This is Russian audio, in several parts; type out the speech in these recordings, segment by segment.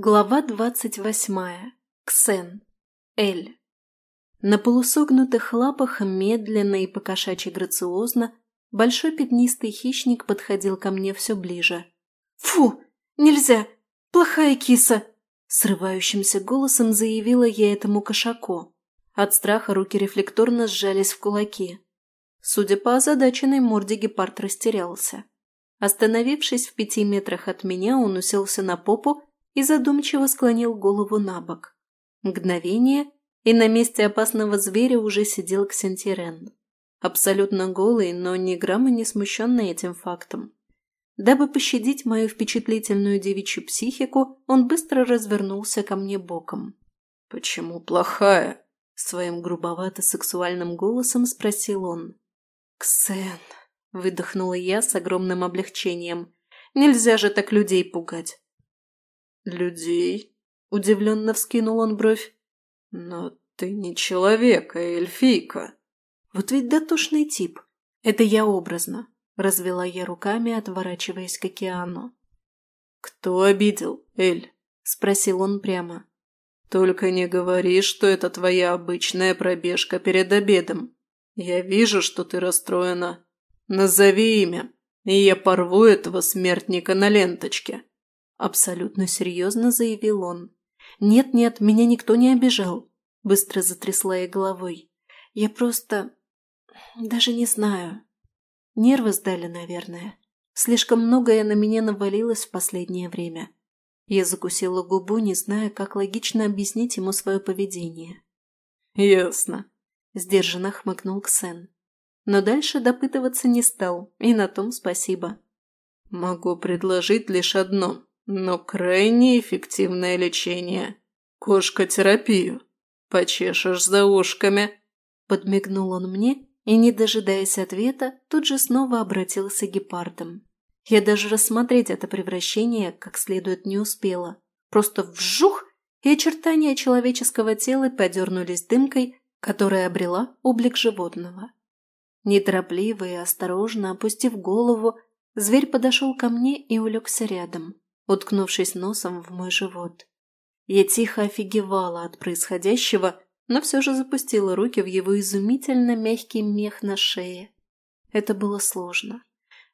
Глава двадцать восьмая. Ксен. Эль. На полусогнутых лапах медленно и покошачьи грациозно большой пятнистый хищник подходил ко мне все ближе. «Фу! Нельзя! Плохая киса!» Срывающимся голосом заявила я этому кошаку. От страха руки рефлекторно сжались в кулаки. Судя по озадаченной морде, гепард растерялся. Остановившись в пяти метрах от меня, он уселся на попу и задумчиво склонил голову на бок. Мгновение, и на месте опасного зверя уже сидел Ксентирен. Абсолютно голый, но ни грамма не смущенный этим фактом. Дабы пощадить мою впечатлительную девичью психику, он быстро развернулся ко мне боком. «Почему плохая?» – своим грубовато-сексуальным голосом спросил он. «Ксен!» – выдохнула я с огромным облегчением. «Нельзя же так людей пугать!» людей?» – удивленно вскинул он бровь. «Но ты не человек, а эльфийка». «Вот ведь дотошный тип. Это я образно», – развела я руками, отворачиваясь к океану. «Кто обидел, Эль?» – спросил он прямо. «Только не говори, что это твоя обычная пробежка перед обедом. Я вижу, что ты расстроена. Назови имя, и я порву этого смертника на ленточке». Абсолютно серьезно заявил он. «Нет-нет, меня никто не обижал», – быстро затрясла я головой. «Я просто... даже не знаю. Нервы сдали, наверное. Слишком многое на меня навалилось в последнее время». Я закусила губу, не зная, как логично объяснить ему свое поведение. «Ясно», – сдержанно хмыкнул Ксен. Но дальше допытываться не стал, и на том спасибо. «Могу предложить лишь одно», но крайне эффективное лечение. Кошкотерапию? Почешешь за ушками». Подмигнул он мне и, не дожидаясь ответа, тут же снова обратился гепардом. Я даже рассмотреть это превращение как следует не успела. Просто вжух, и очертания человеческого тела подернулись дымкой, которая обрела облик животного. Неторопливо и осторожно опустив голову, зверь подошел ко мне и улегся рядом уткнувшись носом в мой живот. Я тихо офигевала от происходящего, но все же запустила руки в его изумительно мягкий мех на шее. Это было сложно.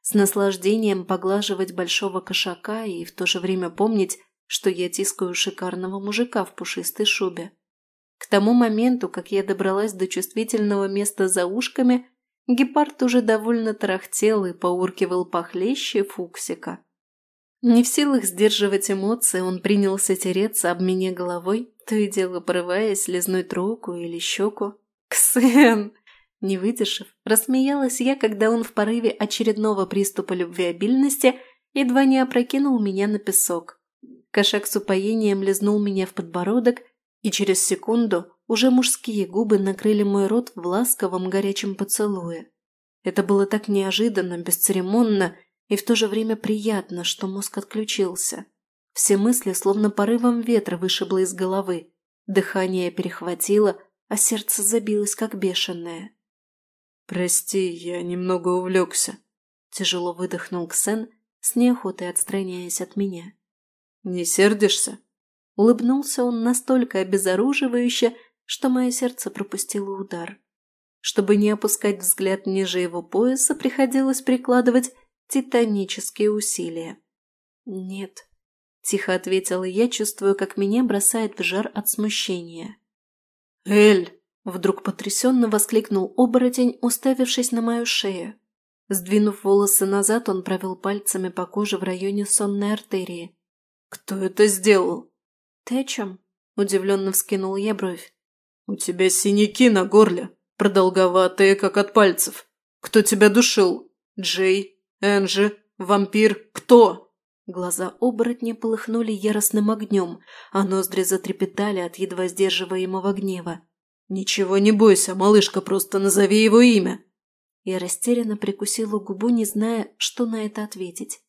С наслаждением поглаживать большого кошака и в то же время помнить, что я тискаю шикарного мужика в пушистой шубе. К тому моменту, как я добралась до чувствительного места за ушками, гепард уже довольно тарахтел и поуркивал похлеще фуксика. Не в силах сдерживать эмоции, он принялся тереться об меня головой, то и дело порываясь лизнуть руку или щеку. «Ксен!» Не выдержав, рассмеялась я, когда он в порыве очередного приступа любвеобильности едва не опрокинул меня на песок. Кошак с упоением лизнул меня в подбородок, и через секунду уже мужские губы накрыли мой рот в и в то же время приятно, что мозг отключился. Все мысли словно порывом ветра вышибло из головы. Дыхание перехватило, а сердце забилось, как бешеное. «Прости, я немного увлекся», – тяжело выдохнул Ксен, с неохотой отстраняясь от меня. «Не сердишься?» Улыбнулся он настолько обезоруживающе, что мое сердце пропустило удар. Чтобы не опускать взгляд ниже его пояса, приходилось прикладывать титанические усилия. «Нет», – тихо ответила я, чувствуя, как меня бросает в жар от смущения. «Эль!» – вдруг потрясенно воскликнул оборотень, уставившись на мою шею. Сдвинув волосы назад, он провел пальцами по коже в районе сонной артерии. «Кто это сделал?» «Ты о чем?» – удивленно вскинул я бровь. «У тебя синяки на горле, продолговатые, как от пальцев. Кто тебя душил? Джей?» «Энджи, вампир, кто?» Глаза оборотня полыхнули яростным огнем, а ноздри затрепетали от едва сдерживаемого гнева. «Ничего не бойся, малышка, просто назови его имя!» Я растерянно прикусила губу, не зная, что на это ответить.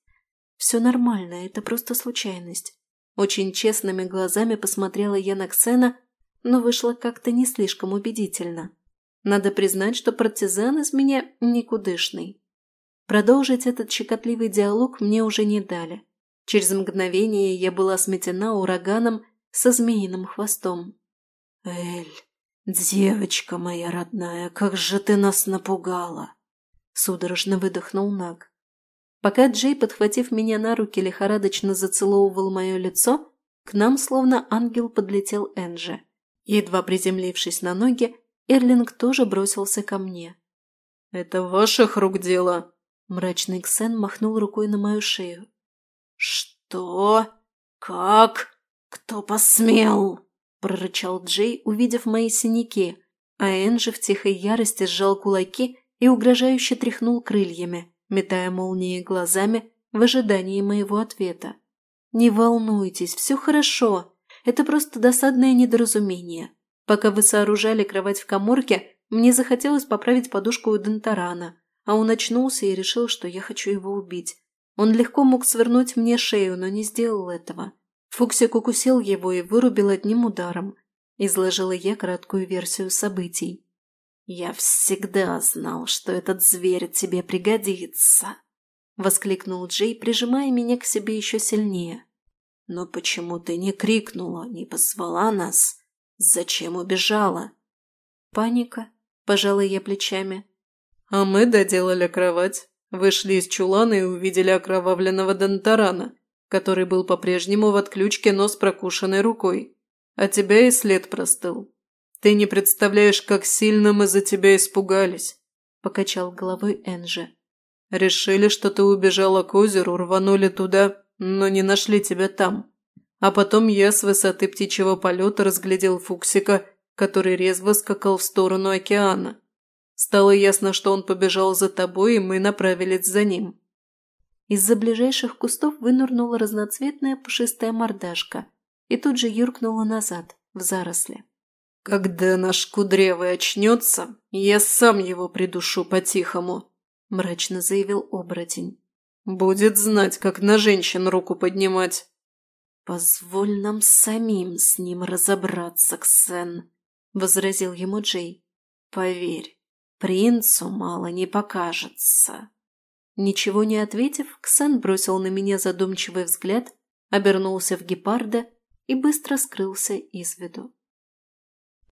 «Все нормально, это просто случайность». Очень честными глазами посмотрела я на Ксена, но вышло как-то не слишком убедительно. Надо признать, что партизан из меня никудышный. Продолжить этот щекотливый диалог мне уже не дали. Через мгновение я была сметена ураганом со змеиным хвостом. «Эль, девочка моя родная, как же ты нас напугала!» Судорожно выдохнул Наг. Пока Джей, подхватив меня на руки, лихорадочно зацеловывал мое лицо, к нам словно ангел подлетел Энджи. Едва приземлившись на ноги, Эрлинг тоже бросился ко мне. «Это ваших рук дело!» Мрачный Ксен махнул рукой на мою шею. «Что? Как? Кто посмел?» – прорычал Джей, увидев мои синяки, а Энджи в тихой ярости сжал кулаки и угрожающе тряхнул крыльями, метая молнии глазами в ожидании моего ответа. «Не волнуйтесь, все хорошо. Это просто досадное недоразумение. Пока вы сооружали кровать в коморке, мне захотелось поправить подушку у Дентарана – а он очнулся и решил, что я хочу его убить. Он легко мог свернуть мне шею, но не сделал этого. Фуксик укусил его и вырубил одним ударом. Изложила я краткую версию событий. «Я всегда знал, что этот зверь тебе пригодится», — воскликнул Джей, прижимая меня к себе еще сильнее. «Но почему ты не крикнула, не позвала нас? Зачем убежала?» «Паника», — пожала я плечами. А мы доделали кровать, вышли из чулана и увидели окровавленного Донтарана, который был по-прежнему в отключке, но с прокушенной рукой. А тебя и след простыл. Ты не представляешь, как сильно мы за тебя испугались», – покачал головой Энджи. «Решили, что ты убежала к озеру, рванули туда, но не нашли тебя там. А потом я с высоты птичьего полета разглядел Фуксика, который резво скакал в сторону океана». Стало ясно, что он побежал за тобой, и мы направились за ним. Из-за ближайших кустов вынырнула разноцветная пушистая мордашка и тут же юркнула назад, в заросли. «Когда наш кудрявый очнется, я сам его придушу по-тихому», – мрачно заявил оборотень. «Будет знать, как на женщин руку поднимать». «Позволь нам самим с ним разобраться, Ксен», – возразил ему Джей. «Поверь, принцу мало не покажется. Ничего не ответив, Ксен бросил на меня задумчивый взгляд, обернулся в гепарда и быстро скрылся из виду.